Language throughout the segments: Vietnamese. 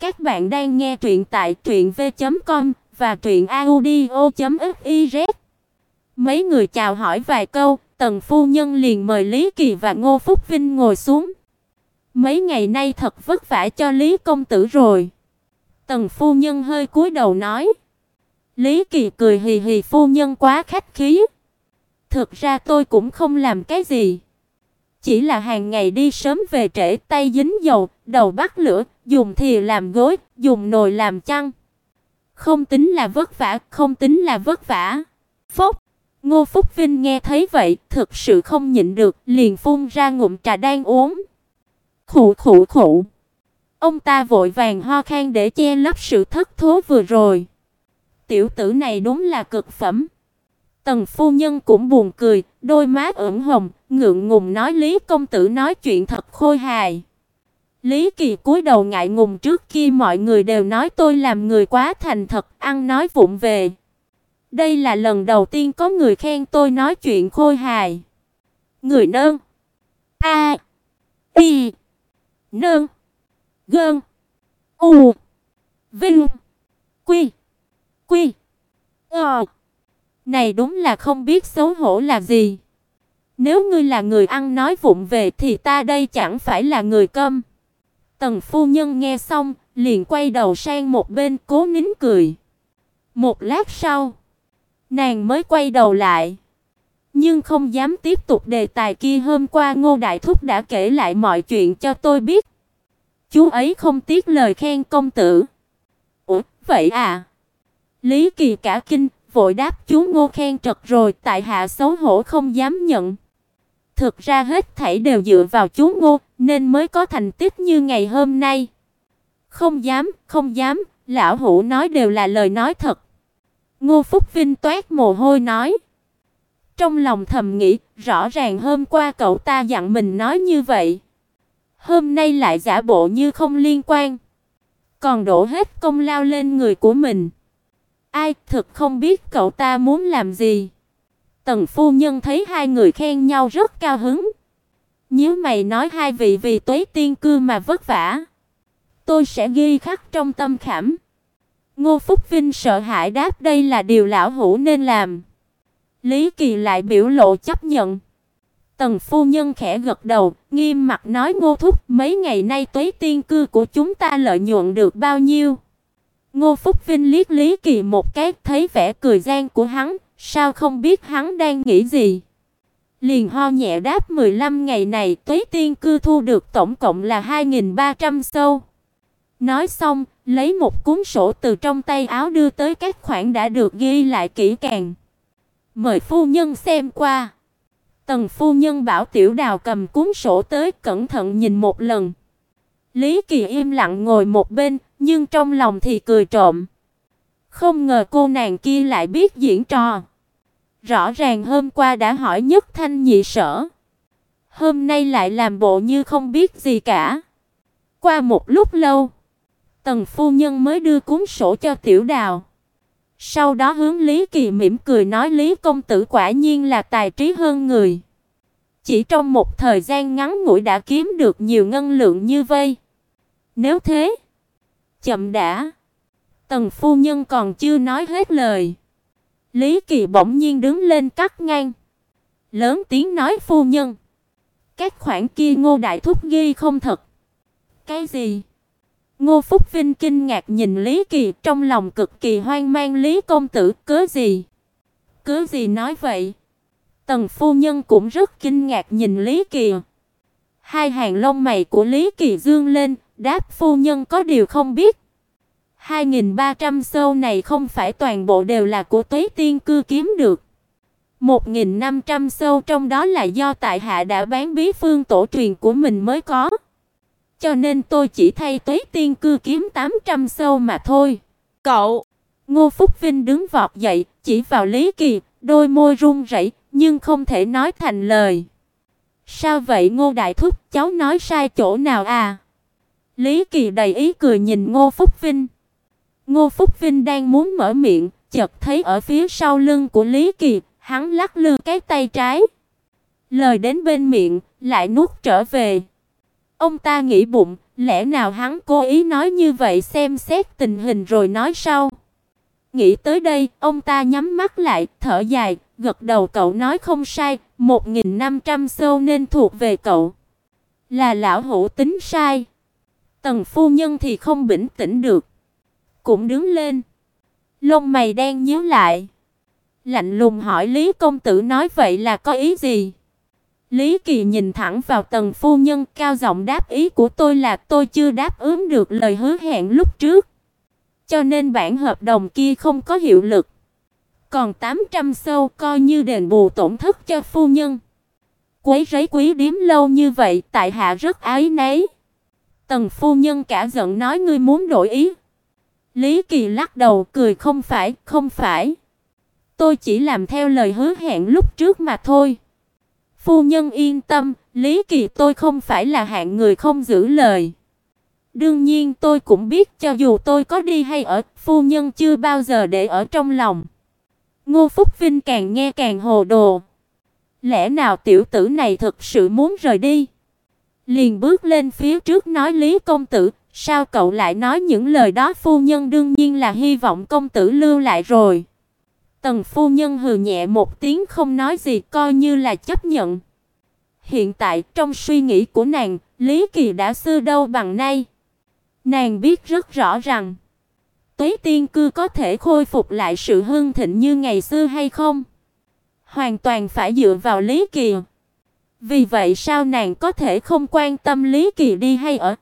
Các bạn đang nghe truyện tại truyệnv.com và truyệnaudio.fiz. Mấy người chào hỏi vài câu, Tần phu nhân liền mời Lý Kỳ và Ngô Phúc Vinh ngồi xuống. Mấy ngày nay thật vất vả cho Lý công tử rồi. Tần phu nhân hơi cúi đầu nói. Lý Kỳ cười hì hì phu nhân quá khách khí. Thực ra tôi cũng không làm cái gì. Chỉ là hàng ngày đi sớm về trễ, tay dính dầu, đầu bắt lửa, dùng thìa làm gối, dùng nồi làm chăn. Không tính là vất vả, không tính là vất vả. Phốc. Ngô Phúc Vinh nghe thấy vậy, thực sự không nhịn được, liền phun ra ngụm trà đang uống. Khụ khụ khụ. Ông ta vội vàng ho khan để che lấp sự thất thố vừa rồi. Tiểu tử này đúng là cực phẩm. Tần phu nhân cũng buồn cười, đôi má ửng hồng, ngượng ngùng nói Lý công tử nói chuyện thật khôi hài. Lý Kỳ cúi đầu ngại ngùng trước kia mọi người đều nói tôi làm người quá thành thật, ăn nói vụng về. Đây là lần đầu tiên có người khen tôi nói chuyện khôi hài. Người nơn. A. Y. Nơn. Gơn. U. Vinh. Quy. Quy. Ờ. Này đúng là không biết xấu hổ là gì. Nếu ngươi là người ăn nói vụng về thì ta đây chẳng phải là người câm. Tần phu nhân nghe xong, liền quay đầu sang một bên cố nín cười. Một lát sau, nàng mới quay đầu lại, nhưng không dám tiếp tục đề tài kia hôm qua Ngô đại thúc đã kể lại mọi chuyện cho tôi biết. Chú ấy không tiếc lời khen công tử. Ủa, vậy à? Lý Kỳ cả kinh, vội đáp chú Ngô khen trật rồi, tại hạ xấu hổ không dám nhận. Thực ra hết thảy đều dựa vào chú Ngô, nên mới có thành tích như ngày hôm nay. Không dám, không dám, lão hủ nói đều là lời nói thật. Ngô Phúc Vinh toát mồ hôi nói. Trong lòng thầm nghĩ, rõ ràng hôm qua cậu ta dặn mình nói như vậy. Hôm nay lại giả bộ như không liên quan. Còn đổ hết công lao lên người của mình. Ai thực không biết cậu ta muốn làm gì. Tần phu nhân thấy hai người khen nhau rất cao hứng. Nếu mày nói hai vị vì Tuế Tiên cư mà vất vả, tôi sẽ ghi khắc trong tâm khảm. Ngô Phúc Vinh sợ hãi đáp đây là điều lão hủ nên làm. Lý Kỳ lại biểu lộ chấp nhận. Tần phu nhân khẽ gật đầu, nghiêm mặt nói Ngô thúc, mấy ngày nay Tuế Tiên cư của chúng ta lợi nhuận được bao nhiêu? Ngô Phúc Vinh liếc Lý Kỳ một cái, thấy vẻ cười gian của hắn, sao không biết hắn đang nghĩ gì. Liền ho nhẹ đáp 15 ngày này Tuế Tiên cư thu được tổng cộng là 2300 sâu. Nói xong, lấy một cuốn sổ từ trong tay áo đưa tới các khoản đã được ghi lại kỹ càng. Mời phu nhân xem qua. Tần phu nhân bảo Tiểu Đào cầm cuốn sổ tới, cẩn thận nhìn một lần. Lý Kỳ im lặng ngồi một bên, nhưng trong lòng thì cười trộm. Không ngờ cô nàng kia lại biết diễn trò. Rõ ràng hôm qua đã hỏi nhất thanh nhị sở. Hôm nay lại làm bộ như không biết gì cả. Qua một lúc lâu, Tần phu nhân mới đưa cuốn sổ cho Tiểu Đào. Sau đó hướng Lý Kỳ mỉm cười nói Lý công tử quả nhiên là tài trí hơn người. Chỉ trong một thời gian ngắn ngủi đã kiếm được nhiều ngân lượng như vây. Nếu thế, chậm đã. Tần phu nhân còn chưa nói hết lời. Lý Kỳ bỗng nhiên đứng lên cắt ngang. Lớn tiếng nói phu nhân. Các khoản kia Ngô Đại Thúc ghi không thật. Cái gì? Ngô Phúc Vinh kinh ngạc nhìn Lý Kỳ trong lòng cực kỳ hoang mang Lý công tử cớ gì? Cớ gì nói vậy? Tần phu nhân cũng rất kinh ngạc nhìn Lý Kỳ. Hai hàng lông mày của Lý Kỳ dương lên, đáp phu nhân có điều không biết. 2300 sâu này không phải toàn bộ đều là của Tuế Tiên cư kiếm được. 1500 sâu trong đó là do tại hạ đã bán bí phương tổ truyền của mình mới có. Cho nên tôi chỉ thay Tuế Tiên cư kiếm 800 sâu mà thôi. Cậu, Ngô Phúc Vinh đứng vọt dậy, chỉ vào Lý Kỳ, đôi môi run rẩy, nhưng không thể nói thành lời. Sao vậy Ngô đại thúc, cháu nói sai chỗ nào à? Lý Kỳ đầy ý cười nhìn Ngô Phúc Vinh. Ngô Phúc Vinh đang muốn mở miệng, chợt thấy ở phía sau lưng của Lý Kỳ, hắn lắc lư cái tay trái. Lời đến bên miệng, lại nuốt trở về. Ông ta nghĩ bụng, Lẽ nào hắn cố ý nói như vậy xem xét tình hình rồi nói sau? Nghĩ tới đây, ông ta nhắm mắt lại, thở dài, gật đầu cậu nói không sai, 1500 sâu nên thuộc về cậu. Là lão hữu tính sai. Tần phu nhân thì không bình tĩnh được, cũng đứng lên. Lông mày đen nhíu lại, lạnh lùng hỏi Lý công tử nói vậy là có ý gì? Lý Kỳ nhìn thẳng vào Tần phu nhân, cao giọng đáp ý của tôi là tôi chưa đáp ứng được lời hứa hẹn lúc trước, cho nên bản hợp đồng kia không có hiệu lực. Còn 800 sâu coi như đền bù tổn thất cho phu nhân. Quấy rấy quý điếm lâu như vậy, tại hạ rất ái nấy. Tần phu nhân cả giận nói ngươi muốn đổi ý. Lý Kỳ lắc đầu cười không phải, không phải. Tôi chỉ làm theo lời hứa hẹn lúc trước mà thôi. Phu nhân yên tâm, Lý Kỳ tôi không phải là hạng người không giữ lời. Đương nhiên tôi cũng biết cho dù tôi có đi hay ở, phu nhân chưa bao giờ để ở trong lòng. Ngô Phúc Vinh càng nghe càng hồ đồ. Lẽ nào tiểu tử này thực sự muốn rời đi? Liền bước lên phía trước nói Lý công tử, sao cậu lại nói những lời đó phu nhân đương nhiên là hy vọng công tử lưu lại rồi. Tần phu nhân hừ nhẹ một tiếng không nói gì coi như là chấp nhận. Hiện tại trong suy nghĩ của nàng, Lý Kỳ đã xưa đâu bằng nay. Nàng biết rất rõ rằng Tuế Tiên cư có thể khôi phục lại sự hưng thịnh như ngày xưa hay không, hoàn toàn phải dựa vào Lý Kỳ. Vì vậy sao nàng có thể không quan tâm Lý Kỳ đi hay ở?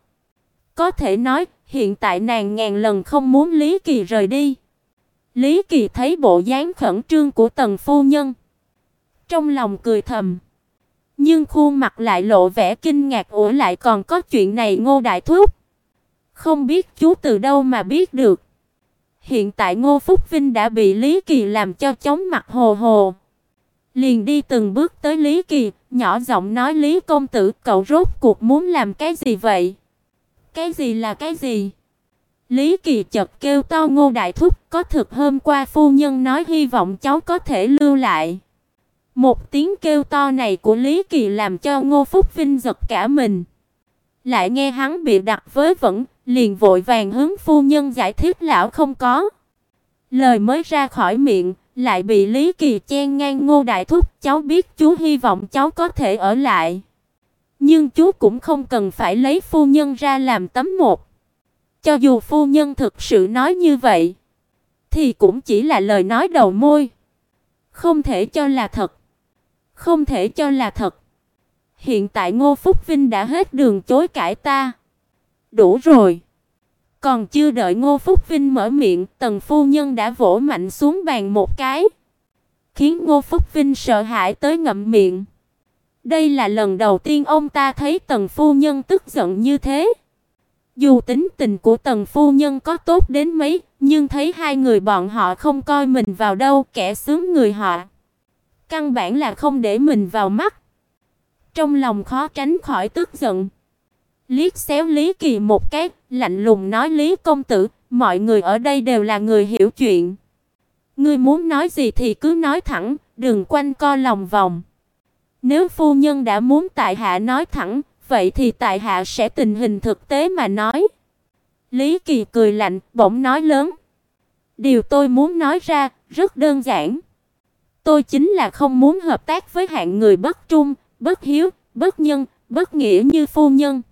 Có thể nói, hiện tại nàng ngàn lần không muốn Lý Kỳ rời đi. Lý Kỳ thấy bộ dáng khẩn trương của Tần phu nhân, trong lòng cười thầm, nhưng khuôn mặt lại lộ vẻ kinh ngạc, ủa lại còn có chuyện này Ngô đại thúc? Không biết chú từ đâu mà biết được. Hiện tại Ngô Phúc Vinh đã bị Lý Kỳ làm cho chóng mặt hồ hồ. Liền đi từng bước tới Lý Kỳ, nhỏ giọng nói Lý công tử, cậu rốt cuộc muốn làm cái gì vậy? Cái gì là cái gì? Lý Kỳ chợt kêu to Ngô đại thúc, có thực hôm qua phu nhân nói hy vọng cháu có thể lưu lại. Một tiếng kêu to này của Lý Kỳ làm cho Ngô Phúc Vinh giật cả mình. Lại nghe hắn bị đặt với vẫn, liền vội vàng hướng phu nhân giải thích lão không có. Lời mới ra khỏi miệng, lại bị Lý Kỳ chen ngang Ngô đại thúc, cháu biết chú hy vọng cháu có thể ở lại. Nhưng chú cũng không cần phải lấy phu nhân ra làm tấm một. Cho dù phu nhân thực sự nói như vậy, thì cũng chỉ là lời nói đầu môi, không thể cho là thật. Không thể cho là thật. Hiện tại Ngô Phúc Vinh đã hết đường chối cãi ta. Đủ rồi. Còn chưa đợi Ngô Phúc Vinh mở miệng, Tần phu nhân đã vỗ mạnh xuống bàn một cái, khiến Ngô Phúc Vinh sợ hãi tới ngậm miệng. Đây là lần đầu tiên ông ta thấy Tần phu nhân tức giận như thế. Dù tính tình của Tần phu nhân có tốt đến mấy, nhưng thấy hai người bọn họ không coi mình vào đâu, kẻ sướng người họ. Căn bản là không để mình vào mắt. Trong lòng khó tránh khỏi tức giận. Liếc xéo Lý Kỳ một cái, lạnh lùng nói Lý công tử, mọi người ở đây đều là người hiểu chuyện. Ngươi muốn nói gì thì cứ nói thẳng, đừng quanh co lòng vòng. Nếu phu nhân đã muốn tại hạ nói thẳng, vậy thì tại hạ sẽ tình hình thực tế mà nói. Lý Kỳ cười lạnh, bỗng nói lớn. Điều tôi muốn nói ra rất đơn giản. Tôi chính là không muốn hợp tác với hạng người bất trung, bất hiếu, bất nhân, bất nghĩa như phu nhân.